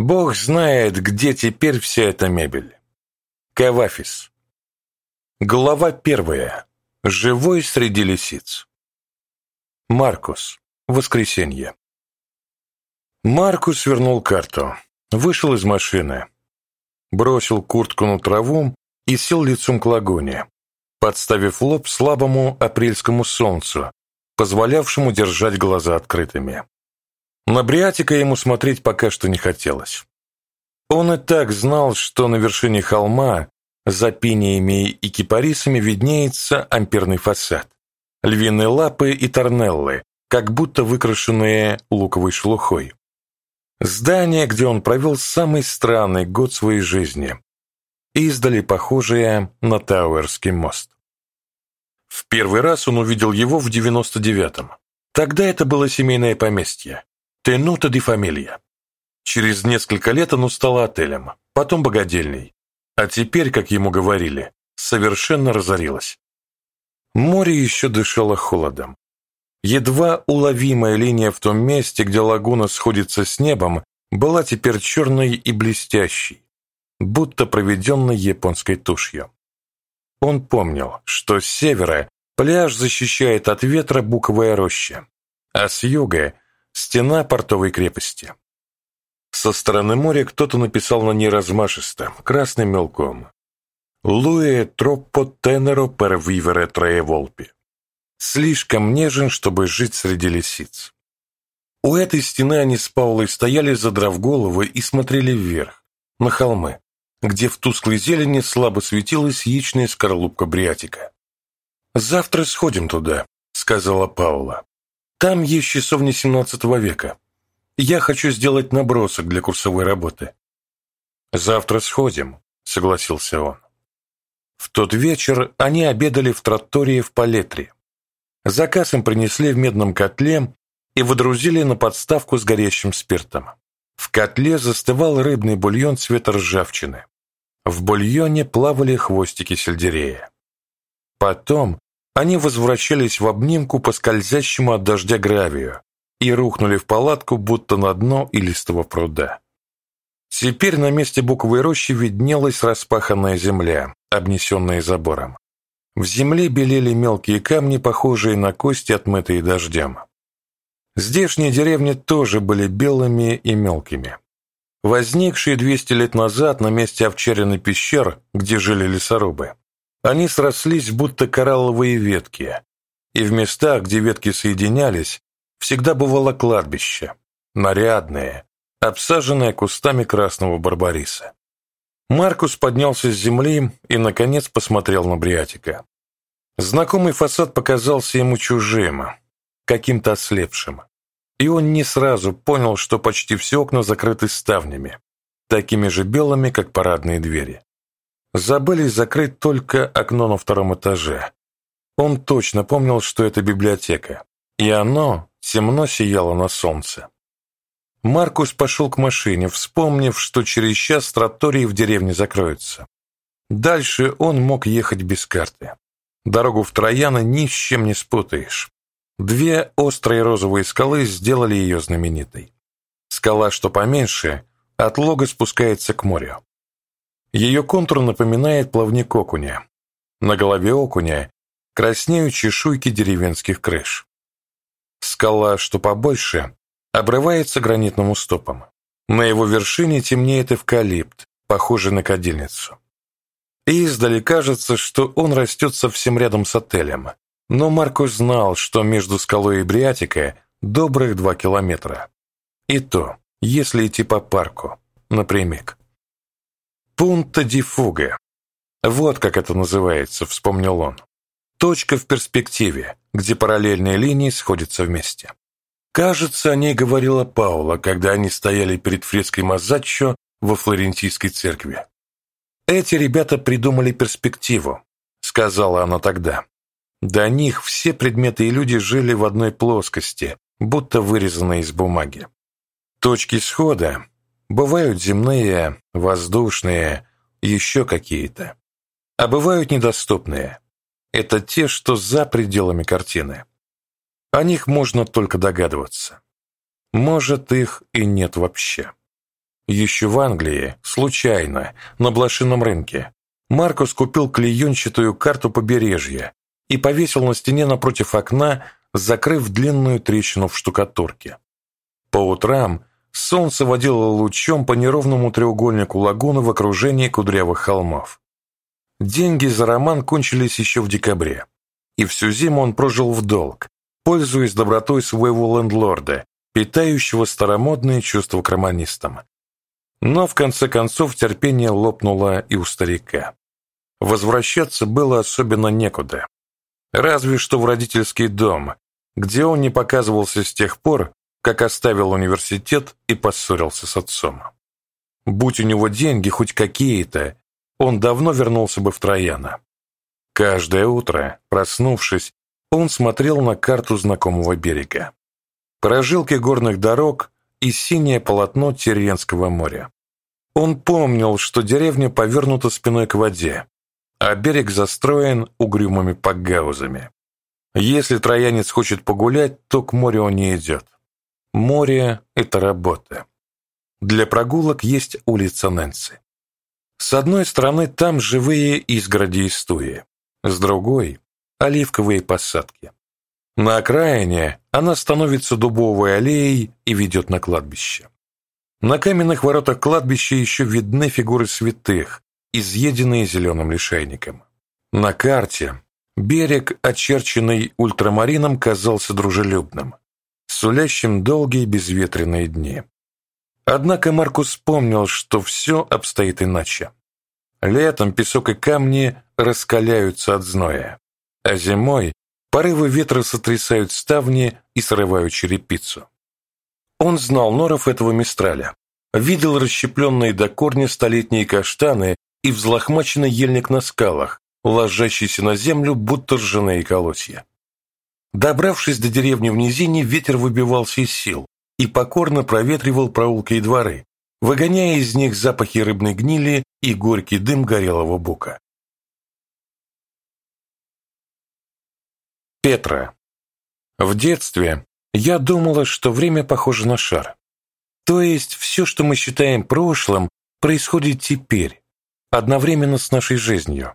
Бог знает, где теперь вся эта мебель. Кавафис. Глава первая. Живой среди лисиц. Маркус. Воскресенье. Маркус вернул карту, вышел из машины, бросил куртку на траву и сел лицом к лагуне, подставив лоб слабому апрельскому солнцу, позволявшему держать глаза открытыми. На Бриатика ему смотреть пока что не хотелось. Он и так знал, что на вершине холма за пиниями и кипарисами виднеется амперный фасад. Львиные лапы и торнеллы, как будто выкрашенные луковой шелухой. Здание, где он провел самый странный год своей жизни, издали похожее на Тауэрский мост. В первый раз он увидел его в 99-м. Тогда это было семейное поместье. Тенута де фамилия. Через несколько лет оно стало отелем, потом богадельней. А теперь, как ему говорили, совершенно разорилось. Море еще дышало холодом. Едва уловимая линия в том месте, где лагуна сходится с небом, была теперь черной и блестящей, будто проведенной японской тушью. Он помнил, что с севера пляж защищает от ветра буковая роща, а с юга – стена портовой крепости. Со стороны моря кто-то написал на ней размашисто, красным мелком «Луэ троппо тенеро per vivere tre volpi» слишком нежен, чтобы жить среди лисиц. У этой стены они с Паулой стояли, задрав головы, и смотрели вверх, на холмы, где в тусклой зелени слабо светилась яичная скорлупка бриатика. «Завтра сходим туда», — сказала Паула. «Там есть часовня XVII века. Я хочу сделать набросок для курсовой работы». «Завтра сходим», — согласился он. В тот вечер они обедали в тротории в Палетре. Заказ им принесли в медном котле и водрузили на подставку с горящим спиртом. В котле застывал рыбный бульон цвета ржавчины. В бульоне плавали хвостики сельдерея. Потом они возвращались в обнимку по скользящему от дождя гравию и рухнули в палатку, будто на дно илистого пруда. Теперь на месте буквы рощи виднелась распаханная земля, обнесенная забором. В земле белели мелкие камни, похожие на кости, отмытые дождем. Здешние деревни тоже были белыми и мелкими. Возникшие 200 лет назад на месте овчарины пещер, где жили лесорубы, они срослись, будто коралловые ветки, и в местах, где ветки соединялись, всегда бывало кладбище, нарядное, обсаженное кустами красного барбариса. Маркус поднялся с земли и, наконец, посмотрел на Бриатика. Знакомый фасад показался ему чужим, каким-то ослепшим. И он не сразу понял, что почти все окна закрыты ставнями, такими же белыми, как парадные двери. Забыли закрыть только окно на втором этаже. Он точно помнил, что это библиотека, и оно темно сияло на солнце. Маркус пошел к машине, вспомнив, что через час тротории в деревне закроются. Дальше он мог ехать без карты. Дорогу в Трояна ни с чем не спутаешь. Две острые розовые скалы сделали ее знаменитой. Скала, что поменьше, от лога спускается к морю. Ее контур напоминает плавник окуня. На голове окуня краснеют чешуйки деревенских крыш. Скала, что побольше, обрывается гранитным уступом. На его вершине темнеет эвкалипт, похожий на кадильницу. И издали кажется, что он растет совсем рядом с отелем. Но Маркус знал, что между скалой и Бриатикой добрых два километра. И то, если идти по парку, напрямик. Пунта ди фуга. Вот как это называется, вспомнил он. Точка в перспективе, где параллельные линии сходятся вместе. Кажется, о ней говорила Паула, когда они стояли перед фреской Мазаччо во Флорентийской церкви. «Эти ребята придумали перспективу», — сказала она тогда. До них все предметы и люди жили в одной плоскости, будто вырезанные из бумаги. Точки схода бывают земные, воздушные, еще какие-то. А бывают недоступные. Это те, что за пределами картины. О них можно только догадываться. Может, их и нет вообще. Еще в Англии, случайно, на блошином рынке, Маркус купил клеенчатую карту побережья и повесил на стене напротив окна, закрыв длинную трещину в штукатурке. По утрам солнце водило лучом по неровному треугольнику лагуны в окружении кудрявых холмов. Деньги за роман кончились еще в декабре, и всю зиму он прожил в долг, пользуясь добротой своего лендлорда, питающего старомодные чувства к романистам. Но в конце концов терпение лопнуло и у старика. Возвращаться было особенно некуда. Разве что в родительский дом, где он не показывался с тех пор, как оставил университет и поссорился с отцом. Будь у него деньги хоть какие-то, он давно вернулся бы в Трояна. Каждое утро, проснувшись, он смотрел на карту знакомого берега. Прожилки горных дорог и синее полотно Теренского моря. Он помнил, что деревня повернута спиной к воде, а берег застроен угрюмыми пакгаузами. Если троянец хочет погулять, то к морю он не идет. Море – это работа. Для прогулок есть улица Нэнси. С одной стороны, там живые изгороди и стуи, с другой – оливковые посадки. На окраине она становится дубовой аллеей и ведет на кладбище. На каменных воротах кладбища еще видны фигуры святых, изъеденные зеленым лишайником. На карте берег, очерченный ультрамарином, казался дружелюбным, сулящим долгие безветренные дни. Однако Маркус вспомнил, что все обстоит иначе. Летом песок и камни раскаляются от зноя, а зимой порывы ветра сотрясают ставни и срывают черепицу. Он знал норов этого мистраля, видел расщепленные до корня столетние каштаны и взлохмаченный ельник на скалах, ложащийся на землю, будто ржаные колосья. Добравшись до деревни в низине, ветер выбивался из сил и покорно проветривал проулки и дворы, выгоняя из них запахи рыбной гнили и горький дым горелого бука. Петра. В детстве я думала, что время похоже на шар. То есть все, что мы считаем прошлым, происходит теперь, одновременно с нашей жизнью,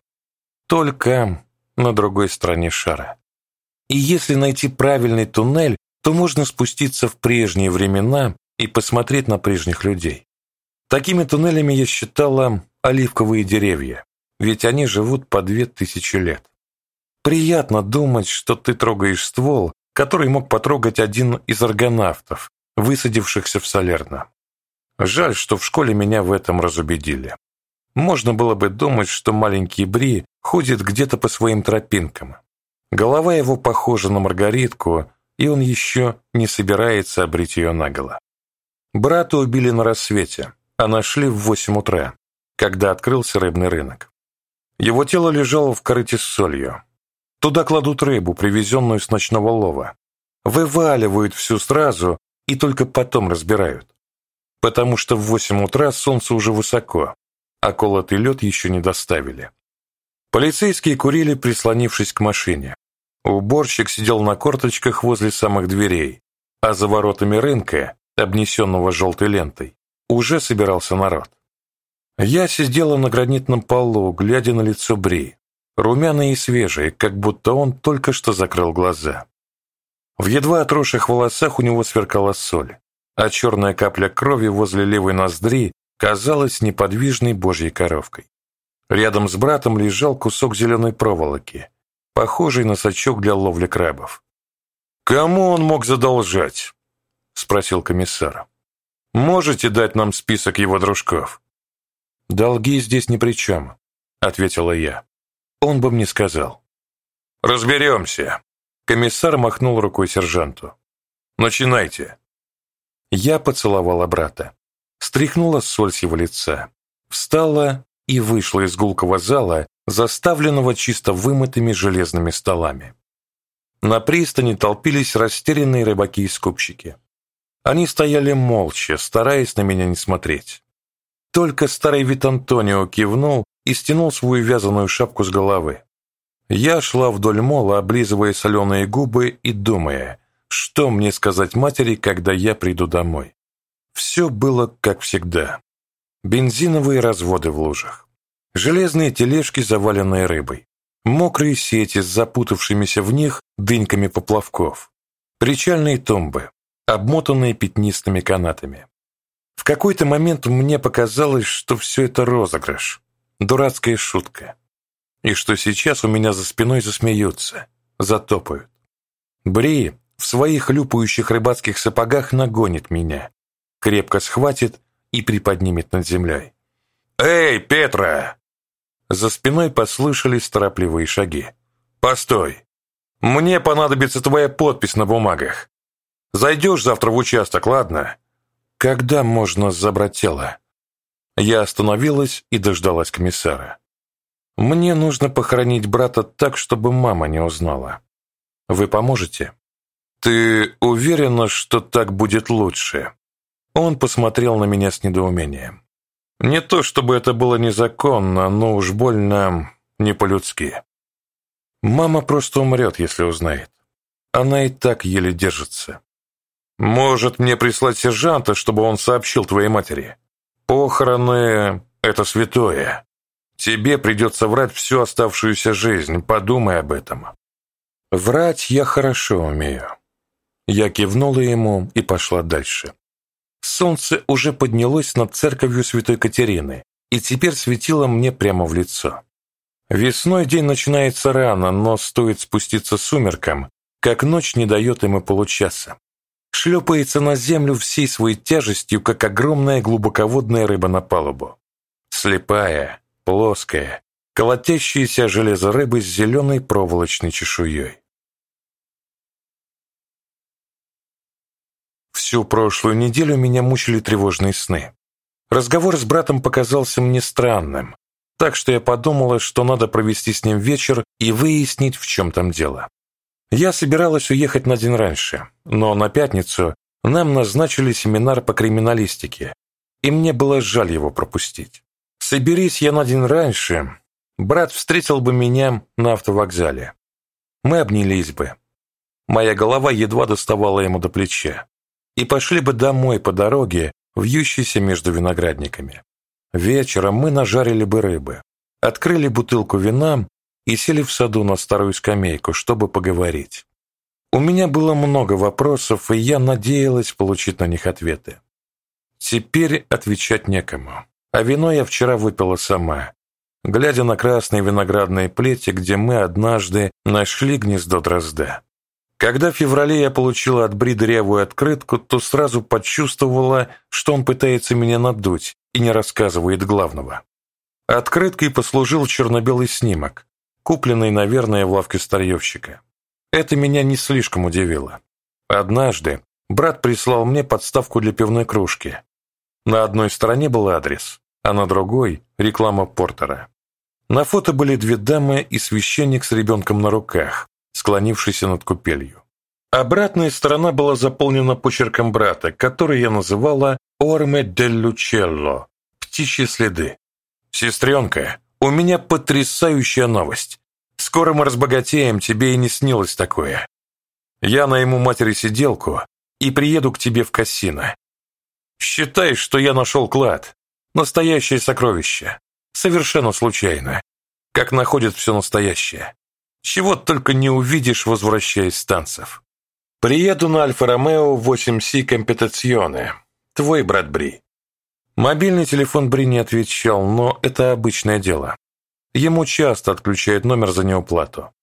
только на другой стороне шара. И если найти правильный туннель, то можно спуститься в прежние времена и посмотреть на прежних людей. Такими туннелями я считала оливковые деревья, ведь они живут по две тысячи лет. Приятно думать, что ты трогаешь ствол, который мог потрогать один из аргонавтов, высадившихся в Солерно. Жаль, что в школе меня в этом разубедили. Можно было бы думать, что маленький Бри ходит где-то по своим тропинкам. Голова его похожа на Маргаритку, и он еще не собирается обрить ее наголо. Брата убили на рассвете, а нашли в восемь утра, когда открылся рыбный рынок. Его тело лежало в корыте с солью. Туда кладут рыбу, привезенную с ночного лова. Вываливают всю сразу и только потом разбирают. Потому что в восемь утра солнце уже высоко, а колотый лед еще не доставили. Полицейские курили, прислонившись к машине. Уборщик сидел на корточках возле самых дверей, а за воротами рынка, обнесенного желтой лентой, уже собирался народ. Я сидела на гранитном полу, глядя на лицо Бри, румяное и свежее, как будто он только что закрыл глаза. В едва отросших волосах у него сверкала соль, а черная капля крови возле левой ноздри казалась неподвижной божьей коровкой. Рядом с братом лежал кусок зеленой проволоки, похожий на сачок для ловли крабов. «Кому он мог задолжать?» — спросил комиссар. «Можете дать нам список его дружков?» «Долги здесь ни при чем», — ответила я. «Он бы мне сказал». «Разберемся», — комиссар махнул рукой сержанту. «Начинайте». Я поцеловала брата, стряхнула соль с его лица, встала и вышла из гулкого зала, заставленного чисто вымытыми железными столами. На пристани толпились растерянные рыбаки и скупщики. Они стояли молча, стараясь на меня не смотреть. Только старый вид Антонио кивнул и стянул свою вязаную шапку с головы. Я шла вдоль мола, облизывая соленые губы и думая, что мне сказать матери, когда я приду домой. Все было как всегда. Бензиновые разводы в лужах, железные тележки, заваленные рыбой, мокрые сети с запутавшимися в них дыньками поплавков, причальные тумбы, обмотанные пятнистыми канатами. В какой-то момент мне показалось, что все это розыгрыш, дурацкая шутка, и что сейчас у меня за спиной засмеются, затопают. Бри в своих хлюпающих рыбацких сапогах нагонит меня, крепко схватит и приподнимет над землей. «Эй, Петра!» За спиной послышались торопливые шаги. «Постой! Мне понадобится твоя подпись на бумагах. Зайдешь завтра в участок, ладно?» «Когда можно забрать тело?» Я остановилась и дождалась комиссара. «Мне нужно похоронить брата так, чтобы мама не узнала. Вы поможете?» «Ты уверена, что так будет лучше?» Он посмотрел на меня с недоумением. Не то чтобы это было незаконно, но уж больно не по-людски. Мама просто умрет, если узнает. Она и так еле держится. Может, мне прислать сержанта, чтобы он сообщил твоей матери? Похороны — это святое. Тебе придется врать всю оставшуюся жизнь, подумай об этом. Врать я хорошо умею. Я кивнула ему и пошла дальше. Солнце уже поднялось над церковью Святой Катерины и теперь светило мне прямо в лицо. Весной день начинается рано, но стоит спуститься сумеркам, как ночь не дает ему получаса. Шлепается на землю всей своей тяжестью, как огромная глубоководная рыба на палубу. Слепая, плоская, колотящаяся железо рыбы с зеленой проволочной чешуей. Всю прошлую неделю меня мучили тревожные сны. Разговор с братом показался мне странным, так что я подумала, что надо провести с ним вечер и выяснить, в чем там дело. Я собиралась уехать на день раньше, но на пятницу нам назначили семинар по криминалистике, и мне было жаль его пропустить. Соберись я на день раньше, брат встретил бы меня на автовокзале. Мы обнялись бы. Моя голова едва доставала ему до плеча и пошли бы домой по дороге, вьющейся между виноградниками. Вечером мы нажарили бы рыбы, открыли бутылку вина и сели в саду на старую скамейку, чтобы поговорить. У меня было много вопросов, и я надеялась получить на них ответы. Теперь отвечать некому. А вино я вчера выпила сама, глядя на красные виноградные плети, где мы однажды нашли гнездо дрозда. Когда в феврале я получила от Бри дырявую открытку, то сразу почувствовала, что он пытается меня надуть и не рассказывает главного. Открыткой послужил черно-белый снимок, купленный, наверное, в лавке старьевщика. Это меня не слишком удивило. Однажды брат прислал мне подставку для пивной кружки. На одной стороне был адрес, а на другой – реклама Портера. На фото были две дамы и священник с ребенком на руках, склонившийся над купелью. Обратная сторона была заполнена почерком брата, который я называла «Орме дель Лучелло» – «Птичьи следы». «Сестренка, у меня потрясающая новость. Скоро мы разбогатеем, тебе и не снилось такое. Я найму матери сиделку и приеду к тебе в Кассино. Считай, что я нашел клад. Настоящее сокровище. Совершенно случайно. Как находят все настоящее. Чего только не увидишь, возвращаясь с танцев. Приеду на Альфа-Ромео 8Си Компетационе. Твой брат Бри. Мобильный телефон Бри не отвечал, но это обычное дело. Ему часто отключают номер за неуплату.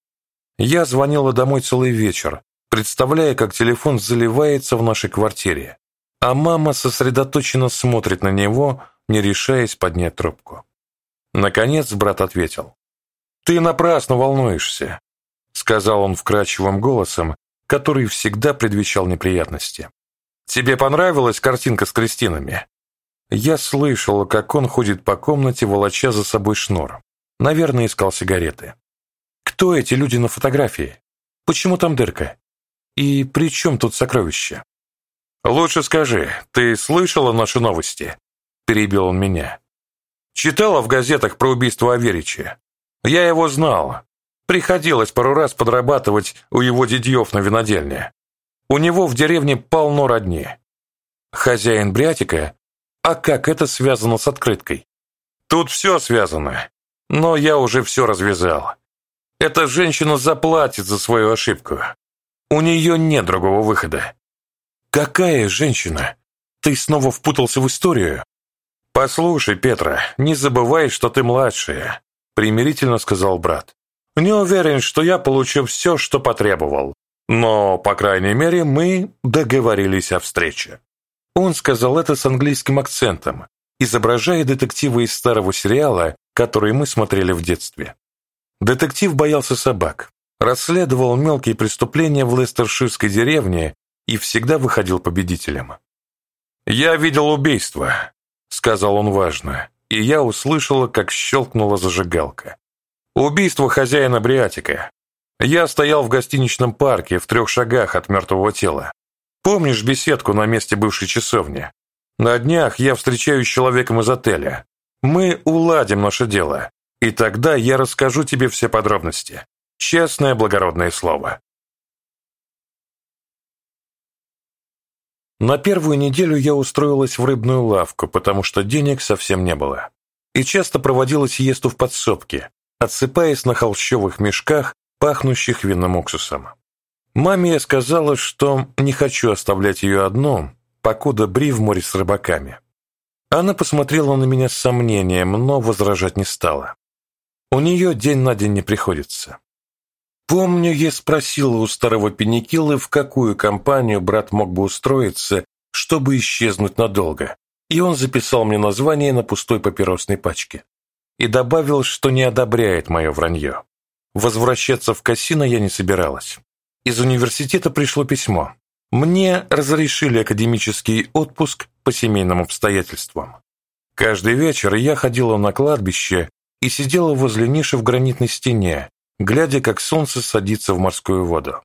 Я звонила домой целый вечер, представляя, как телефон заливается в нашей квартире, а мама сосредоточенно смотрит на него, не решаясь поднять трубку. Наконец брат ответил. «Ты напрасно волнуешься», — сказал он вкрадчивым голосом, который всегда предвещал неприятности. «Тебе понравилась картинка с крестинами?» Я слышал, как он ходит по комнате, волоча за собой шнур. Наверное, искал сигареты. «Кто эти люди на фотографии? Почему там дырка? И при чем тут сокровище?» «Лучше скажи, ты слышала наши новости?» Перебил он меня. «Читала в газетах про убийство Аверича? Я его знал. Приходилось пару раз подрабатывать у его дедьев на винодельне. У него в деревне полно родни. Хозяин Брятика А как это связано с открыткой? Тут все связано, но я уже все развязал. Эта женщина заплатит за свою ошибку. У нее нет другого выхода. Какая женщина? Ты снова впутался в историю? Послушай, Петра, не забывай, что ты младшая, примирительно сказал брат. Не уверен, что я получу все, что потребовал, но, по крайней мере, мы договорились о встрече. Он сказал это с английским акцентом, изображая детектива из старого сериала, который мы смотрели в детстве. Детектив боялся собак, расследовал мелкие преступления в Лестерширской деревне и всегда выходил победителем. «Я видел убийство», — сказал он важно, и я услышала, как щелкнула зажигалка. «Убийство хозяина Бриатика. Я стоял в гостиничном парке в трех шагах от мертвого тела. Помнишь беседку на месте бывшей часовни? На днях я встречаюсь с человеком из отеля. Мы уладим наше дело, и тогда я расскажу тебе все подробности. Честное благородное слово. На первую неделю я устроилась в рыбную лавку, потому что денег совсем не было. И часто проводила сиесту в подсобке, отсыпаясь на холщовых мешках, пахнущих винным уксусом. Маме я сказала, что не хочу оставлять ее одну, покуда Бри в море с рыбаками. Она посмотрела на меня с сомнением, но возражать не стала. У нее день на день не приходится. Помню, я спросила у старого Пеникилы, в какую компанию брат мог бы устроиться, чтобы исчезнуть надолго, и он записал мне название на пустой папиросной пачке. И добавил, что не одобряет мое вранье. Возвращаться в Кассино я не собиралась. Из университета пришло письмо. Мне разрешили академический отпуск по семейным обстоятельствам. Каждый вечер я ходила на кладбище и сидела возле ниши в гранитной стене, глядя, как солнце садится в морскую воду.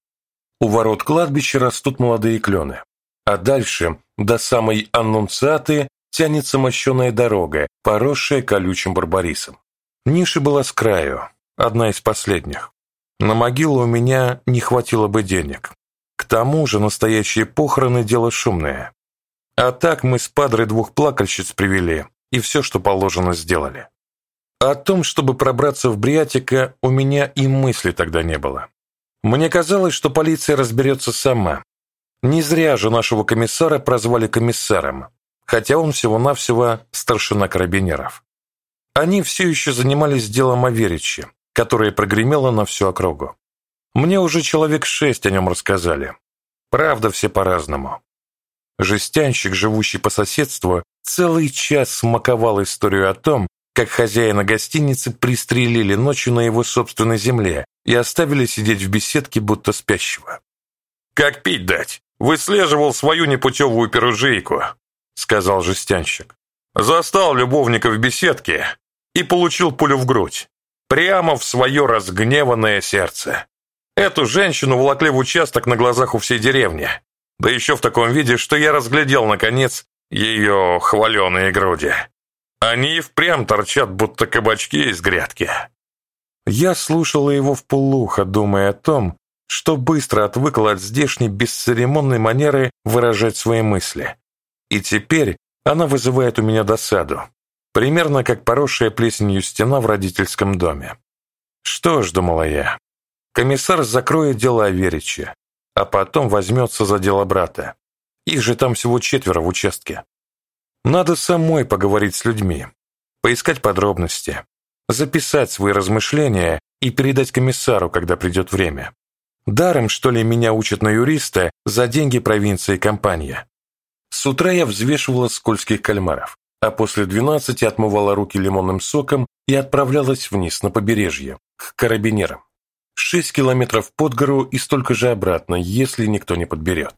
У ворот кладбища растут молодые клены, а дальше, до самой аннунциаты, тянется мощеная дорога, поросшая колючим барбарисом. Ниша была с краю, одна из последних. На могилу у меня не хватило бы денег. К тому же настоящие похороны – дело шумное. А так мы с падрой двух плакальщиц привели и все, что положено, сделали. О том, чтобы пробраться в Бриатика, у меня и мысли тогда не было. Мне казалось, что полиция разберется сама. Не зря же нашего комиссара прозвали комиссаром, хотя он всего-навсего старшина карабинеров. Они все еще занимались делом о Вериче, которое прогремело на всю округу. Мне уже человек шесть о нем рассказали. Правда, все по-разному. Жестянщик, живущий по соседству, целый час смаковал историю о том, как хозяина гостиницы пристрелили ночью на его собственной земле и оставили сидеть в беседке, будто спящего. «Как пить дать? Выслеживал свою непутевую перужейку», — сказал жестянщик. «Застал любовника в беседке и получил пулю в грудь. Прямо в свое разгневанное сердце. Эту женщину волокли в участок на глазах у всей деревни. Да еще в таком виде, что я разглядел, наконец, ее хваленые груди. Они и впрямь торчат, будто кабачки из грядки. Я слушала его в полухо, думая о том, что быстро отвыкла от здешней бесцеремонной манеры выражать свои мысли. И теперь она вызывает у меня досаду, примерно как поросшая плесенью стена в родительском доме. Что ж, думала я, комиссар закроет дело о Вериче, а потом возьмется за дело брата. Их же там всего четверо в участке. Надо самой поговорить с людьми, поискать подробности, записать свои размышления и передать комиссару, когда придет время. Даром, что ли, меня учат на юриста за деньги провинции компания. С утра я взвешивала скользких кальмаров, а после двенадцати отмывала руки лимонным соком и отправлялась вниз на побережье, к карабинерам. Шесть километров под гору и столько же обратно, если никто не подберет.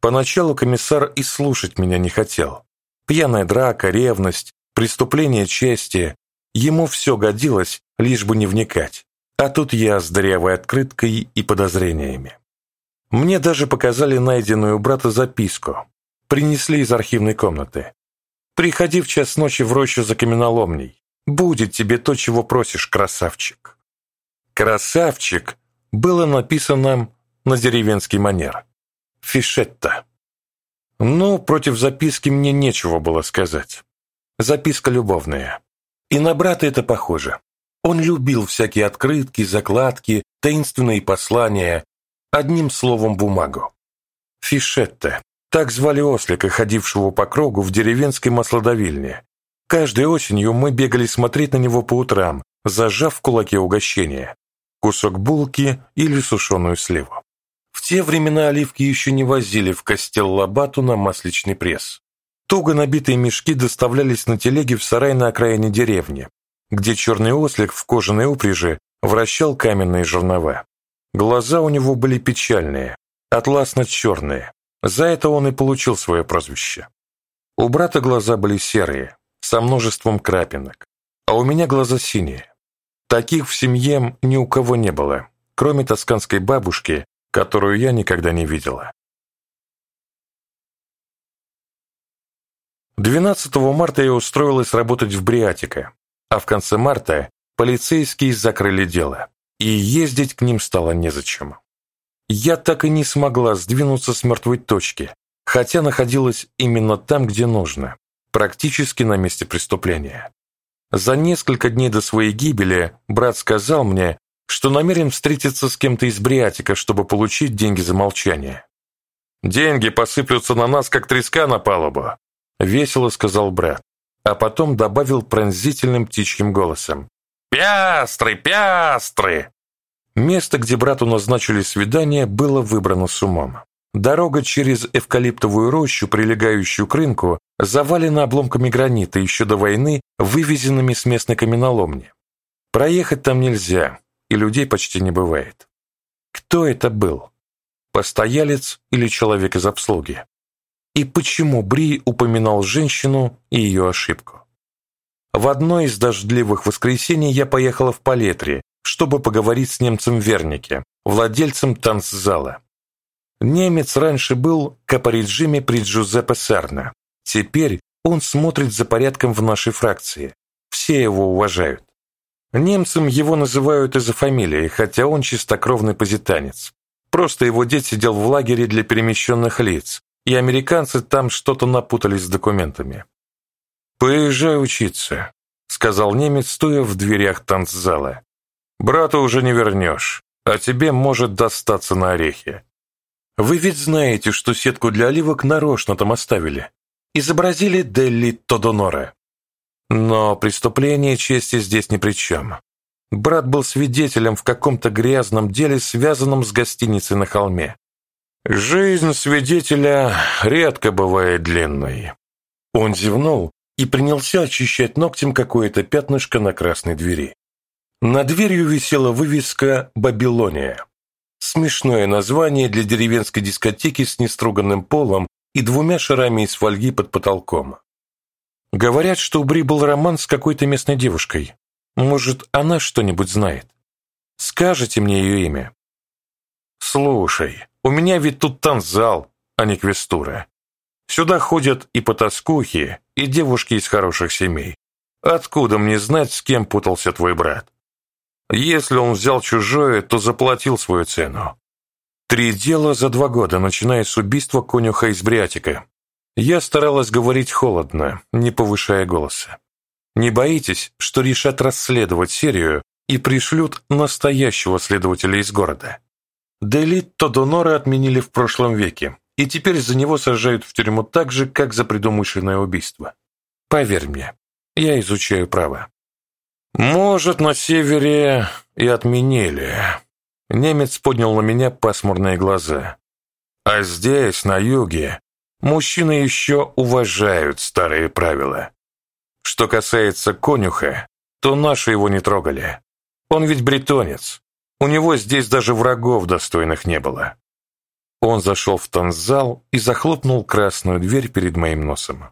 Поначалу комиссар и слушать меня не хотел, Пьяная драка, ревность, преступление чести. Ему все годилось, лишь бы не вникать. А тут я с дырявой открыткой и подозрениями. Мне даже показали найденную у брата записку. Принесли из архивной комнаты. «Приходи в час ночи в рощу за каменоломней. Будет тебе то, чего просишь, красавчик». «Красавчик» было написано на деревенский манер. «Фишетта». Но против записки мне нечего было сказать. Записка любовная. И на брата это похоже. Он любил всякие открытки, закладки, таинственные послания, одним словом бумагу. Фишетте. Так звали ослика, ходившего по кругу в деревенской маслодавильне. Каждой осенью мы бегали смотреть на него по утрам, зажав в кулаке угощение. Кусок булки или сушеную сливу. Те времена оливки еще не возили в Костел-Лабату на масличный пресс. Туго набитые мешки доставлялись на телеге в сарай на окраине деревни, где черный ослик в кожаной упряжи вращал каменные жернова. Глаза у него были печальные, атласно-черные. За это он и получил свое прозвище. У брата глаза были серые, со множеством крапинок, а у меня глаза синие. Таких в семье ни у кого не было, кроме тосканской бабушки, которую я никогда не видела. 12 марта я устроилась работать в Бриатико, а в конце марта полицейские закрыли дело, и ездить к ним стало незачем. Я так и не смогла сдвинуться с мертвой точки, хотя находилась именно там, где нужно, практически на месте преступления. За несколько дней до своей гибели брат сказал мне, что намерен встретиться с кем-то из Бриатика, чтобы получить деньги за молчание. «Деньги посыплются на нас, как треска на палубу», — весело сказал брат, а потом добавил пронзительным птичьим голосом. «Пястры, пястры!» Место, где брату назначили свидание, было выбрано с умом. Дорога через эвкалиптовую рощу, прилегающую к рынку, завалена обломками гранита еще до войны, вывезенными с местной каменоломни. Проехать там нельзя, и людей почти не бывает. Кто это был? Постоялец или человек из обслуги? И почему Бри упоминал женщину и ее ошибку? В одно из дождливых воскресений я поехала в Палетри, чтобы поговорить с немцем Вернике, владельцем танцзала. Немец раньше был капориджиме при Джузеппе Серна. Теперь он смотрит за порядком в нашей фракции. Все его уважают. Немцем его называют из-за фамилии, хотя он чистокровный позитанец. Просто его дед сидел в лагере для перемещенных лиц, и американцы там что-то напутались с документами. «Поезжай учиться», — сказал немец, стоя в дверях танцзала. «Брата уже не вернешь, а тебе может достаться на орехи. Вы ведь знаете, что сетку для оливок нарочно там оставили. Изобразили Делли Тодоноре. Но преступление чести здесь ни при чем. Брат был свидетелем в каком-то грязном деле, связанном с гостиницей на холме. Жизнь свидетеля редко бывает длинной. Он зевнул и принялся очищать ногтем какое-то пятнышко на красной двери. Над дверью висела вывеска «Бабилония». Смешное название для деревенской дискотеки с неструганным полом и двумя шарами из фольги под потолком. Говорят, что у Бри был роман с какой-то местной девушкой. Может, она что-нибудь знает? Скажите мне ее имя. Слушай, у меня ведь тут танцзал, а не квестура. Сюда ходят и потаскухи, и девушки из хороших семей. Откуда мне знать, с кем путался твой брат? Если он взял чужое, то заплатил свою цену. Три дела за два года, начиная с убийства конюха из Бриатика. Я старалась говорить холодно, не повышая голоса. Не боитесь, что решат расследовать серию и пришлют настоящего следователя из города? Делит Тодонора отменили в прошлом веке, и теперь за него сажают в тюрьму так же, как за предумышленное убийство. Поверь мне, я изучаю право. Может, на севере и отменили. Немец поднял на меня пасмурные глаза. А здесь, на юге, Мужчины еще уважают старые правила. Что касается конюха, то наши его не трогали. Он ведь бретонец. У него здесь даже врагов достойных не было. Он зашел в танцзал и захлопнул красную дверь перед моим носом.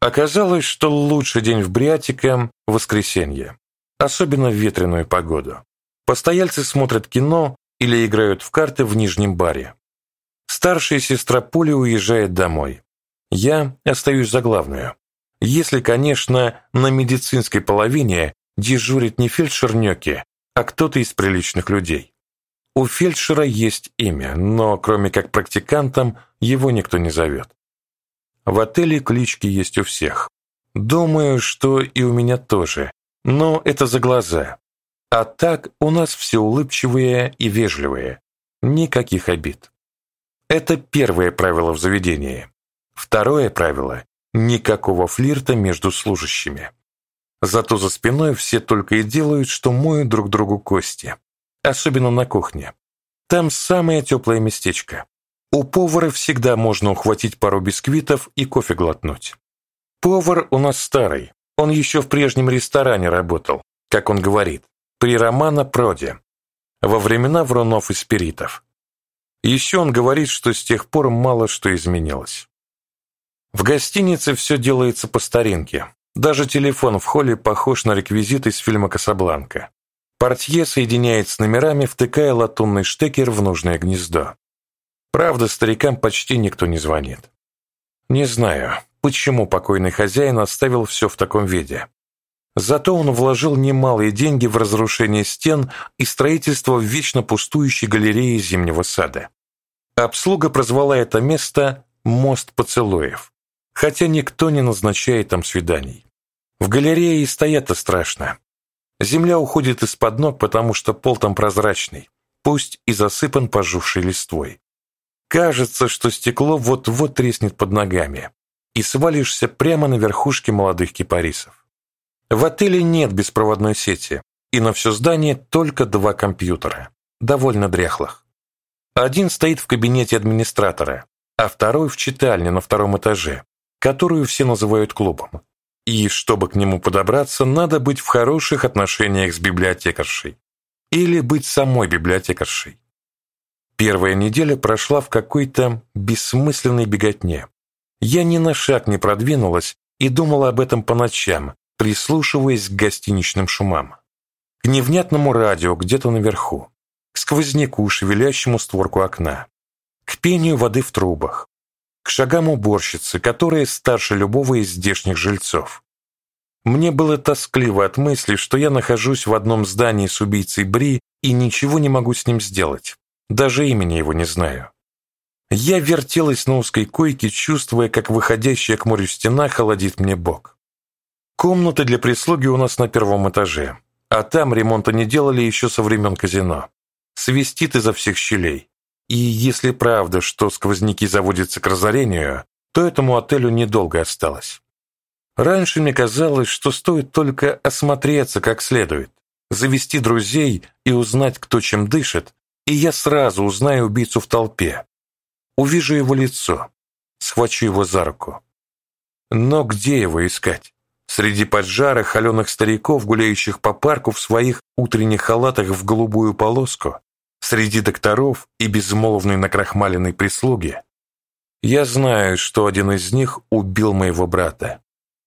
Оказалось, что лучший день в Бриатике – воскресенье, особенно в ветреную погоду. Постояльцы смотрят кино или играют в карты в нижнем баре. Старшая сестра Поли уезжает домой. Я остаюсь за главную. Если, конечно, на медицинской половине дежурит не фельдшер Нёки, а кто-то из приличных людей. У фельдшера есть имя, но кроме как практикантом его никто не зовет. В отеле клички есть у всех. Думаю, что и у меня тоже, но это за глаза. А так у нас все улыбчивые и вежливые. Никаких обид. Это первое правило в заведении. Второе правило – никакого флирта между служащими. Зато за спиной все только и делают, что моют друг другу кости. Особенно на кухне. Там самое теплое местечко. У повара всегда можно ухватить пару бисквитов и кофе глотнуть. Повар у нас старый. Он еще в прежнем ресторане работал, как он говорит, при Романо Проде, во времена Врунов и Спиритов. Еще он говорит, что с тех пор мало что изменилось. В гостинице все делается по старинке. Даже телефон в холле похож на реквизит из фильма «Касабланка». Портье соединяет с номерами, втыкая латунный штекер в нужное гнездо. Правда, старикам почти никто не звонит. Не знаю, почему покойный хозяин оставил все в таком виде. Зато он вложил немалые деньги в разрушение стен и строительство вечно пустующей галереи Зимнего сада. Обслуга прозвала это место «Мост поцелуев», хотя никто не назначает там свиданий. В галерее и стоять-то страшно. Земля уходит из-под ног, потому что пол там прозрачный, пусть и засыпан пожухшей листвой. Кажется, что стекло вот-вот треснет под ногами, и свалишься прямо на верхушке молодых кипарисов. В отеле нет беспроводной сети, и на все здание только два компьютера, довольно дряхлых. Один стоит в кабинете администратора, а второй в читальне на втором этаже, которую все называют клубом. И чтобы к нему подобраться, надо быть в хороших отношениях с библиотекаршей. Или быть самой библиотекаршей. Первая неделя прошла в какой-то бессмысленной беготне. Я ни на шаг не продвинулась и думала об этом по ночам, прислушиваясь к гостиничным шумам. К невнятному радио где-то наверху, к сквозняку, шевелящему створку окна, к пению воды в трубах, к шагам уборщицы, которая старше любого из здешних жильцов. Мне было тоскливо от мысли, что я нахожусь в одном здании с убийцей Бри и ничего не могу с ним сделать. Даже имени его не знаю. Я вертелась на узкой койке, чувствуя, как выходящая к морю стена холодит мне бок. Комнаты для прислуги у нас на первом этаже, а там ремонта не делали еще со времен казино. Свистит изо всех щелей. И если правда, что сквозняки заводятся к разорению, то этому отелю недолго осталось. Раньше мне казалось, что стоит только осмотреться как следует, завести друзей и узнать, кто чем дышит, и я сразу узнаю убийцу в толпе. Увижу его лицо, схвачу его за руку. Но где его искать? Среди поджарых, холеных стариков, гуляющих по парку в своих утренних халатах в голубую полоску? Среди докторов и безмолвной накрахмаленной прислуги? Я знаю, что один из них убил моего брата.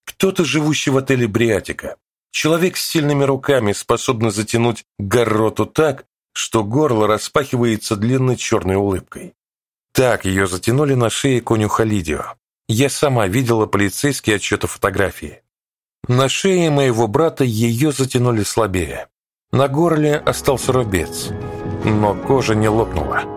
Кто-то, живущий в отеле Бриатика. Человек с сильными руками, способный затянуть гороту так, что горло распахивается длинной черной улыбкой. Так ее затянули на шее конюха Лидио. Я сама видела полицейские отчеты фотографии. На шее моего брата ее затянули слабее. На горле остался рубец, но кожа не лопнула.